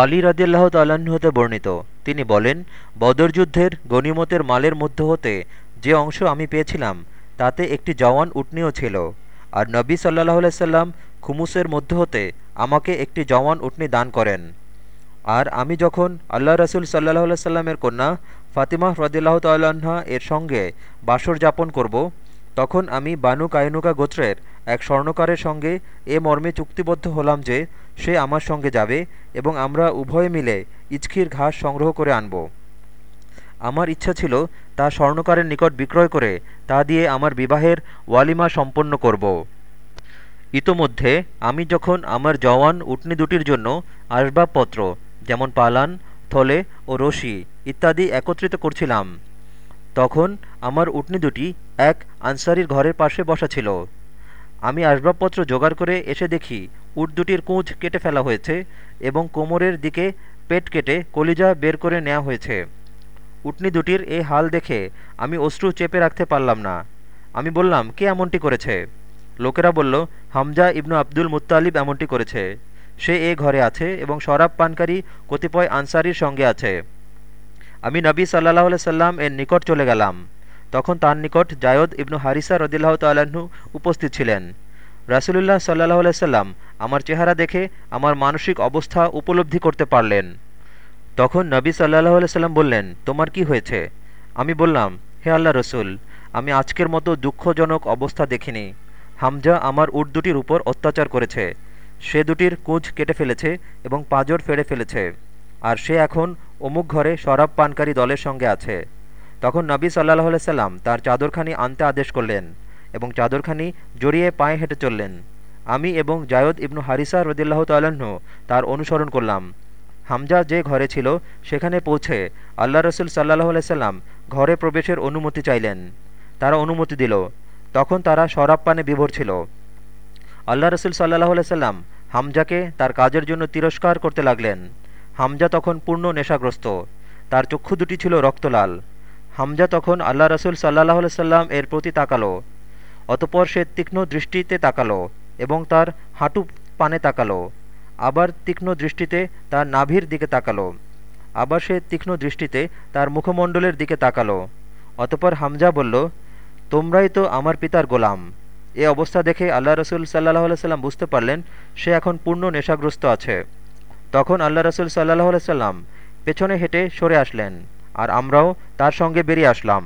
আলী তাল্লাহ্ন হতে বর্ণিত। তিনি বলেন, বদর যুদ্ধের মালের মধ্য হতে যে অংশ আমি পেয়েছিলাম, তাতে একটি জওয়ান উটনিও ছিল। আর নবী সাল্লাহ সাল্লাম খুমুসের মধ্য হতে আমাকে একটি জওয়ান উটনি দান করেন। আর আমি যখন আল্লাহ রসুল সাল্লাহ সাল্লামের কন্যা ফাতিমা রদিল্লাহ তাল্লাহা এর সঙ্গে বাসর যাপন করব তখন আমি বানু কায়নুকা গোত্রের এক স্বর্ণকারের সঙ্গে এ মর্মে চুক্তিবদ্ধ হলাম যে সে আমার সঙ্গে যাবে এবং আমরা উভয়ে মিলে ইচকির ঘাস সংগ্রহ করে আনব। আমার ইচ্ছা ছিল তা স্বর্ণকারের নিকট বিক্রয় করে তা দিয়ে আমার বিবাহের ওয়ালিমা সম্পন্ন করব। ইতোমধ্যে আমি যখন আমার জওয়ান উটনি দুটির জন্য আসবাবপত্র, যেমন পালান, থলে ও রশি ইত্যাদি একত্রিত করছিলাম তখন আমার উটনি দুটি এক আনসারির ঘরের পাশে বসা ছিল। আমি আসবাবপত্র জোগাড় করে এসে দেখি উট দুটির কুঁজ কেটে ফেলা হয়েছে এবং কোমরের দিকে পেট কেটে কলিজা বের করে নেওয়া হয়েছে। উটনি দুটির এই হাল দেখে আমি অশ্রু চেপে রাখতে পারলাম না। আমি বললাম, কে এমনটি করেছে? লোকেরা বলল, হামজা ইবনু আব্দুল মুত্তালিব এমনটি করেছে। সে এ ঘরে আছে এবং শরাব পানকারী কতিপয় আনসারির সঙ্গে আছে। আমি নবী সাল্লাহ সাল্লাম এর নিকট চলে গেলাম। তখন তার নিকট জায়দ ইবনু হারিসা রদিল্লাহ তাল্লাহ্ন উপস্থিত ছিলেন। রাসুলুল্লাহ সাল্লাহ সাল্লাম আমার চেহারা দেখে আমার মানসিক অবস্থা উপলব্ধি করতে পারলেন। তখন নবী সাল্লাহ সাল্লাম বললেন, তোমার কি হয়েছে? আমি বললাম, হে আল্লাহ রসুল, আমি আজকের মতো দুঃখজনক অবস্থা দেখিনি। হামজা আমার উট দুটির উপর অত্যাচার করেছে। সে দুটির কুঁজ কেটে ফেলেছে এবং পাঁজর ফেড়ে ফেলেছে। আর সে এখন অমুক ঘরে শরাব পানকারী দলের সঙ্গে আছে। তখন নবী সাল্লাহ সাল্লাম তার চাদরখানি আনতে আদেশ করলেন এবং চাদরখানি জড়িয়ে পায়ে হেঁটে চললেন। আমি এবং জায়দ ইবনু হারিসা রদিল্লাহ তাল্লাহ্ন তার অনুসরণ করলাম। হামজা যে ঘরে ছিল সেখানে পৌঁছে আল্লাহ রসুল সাল্লাহ সাল্লাম ঘরে প্রবেশের অনুমতি চাইলেন। তারা অনুমতি দিল। তখন তারা শরাব পানে বিভোর ছিল। আল্লাহ রসুল সাল্লাহ সাল্লাম হামজাকে তার কাজের জন্য তিরস্কার করতে লাগলেন। হামজা তখন পূর্ণ নেশাগ্রস্ত। তার চক্ষু দুটি ছিল রক্তলাল। হামজা তখন আল্লাহ রসুল সাল্লাহ সাল্লাম এর প্রতি তাকালো। অতপর সে তীক্ষ্ণ দৃষ্টিতে তাকালো এবং তার হাঁটু পানে তাকালো। আবার তীক্ষ্ণ দৃষ্টিতে তার নাভির দিকে তাকালো। আবার সে তীক্ষ্ণ দৃষ্টিতে তার মুখমণ্ডলের দিকে তাকালো। অতপর হামজা বলল, তোমরাই তো আমার পিতার গোলাম। এ অবস্থা দেখে আল্লাহ রসুল সাল্লাহ সাল্লাম বুঝতে পারলেন সে এখন পূর্ণ নেশাগ্রস্ত আছে। তখন আল্লাহ রসুল সাল্লাহ সাল্লাম পেছনে হেঁটে সরে আসলেন, আর আমরাও তার সঙ্গে বেরিয়ে আসলাম।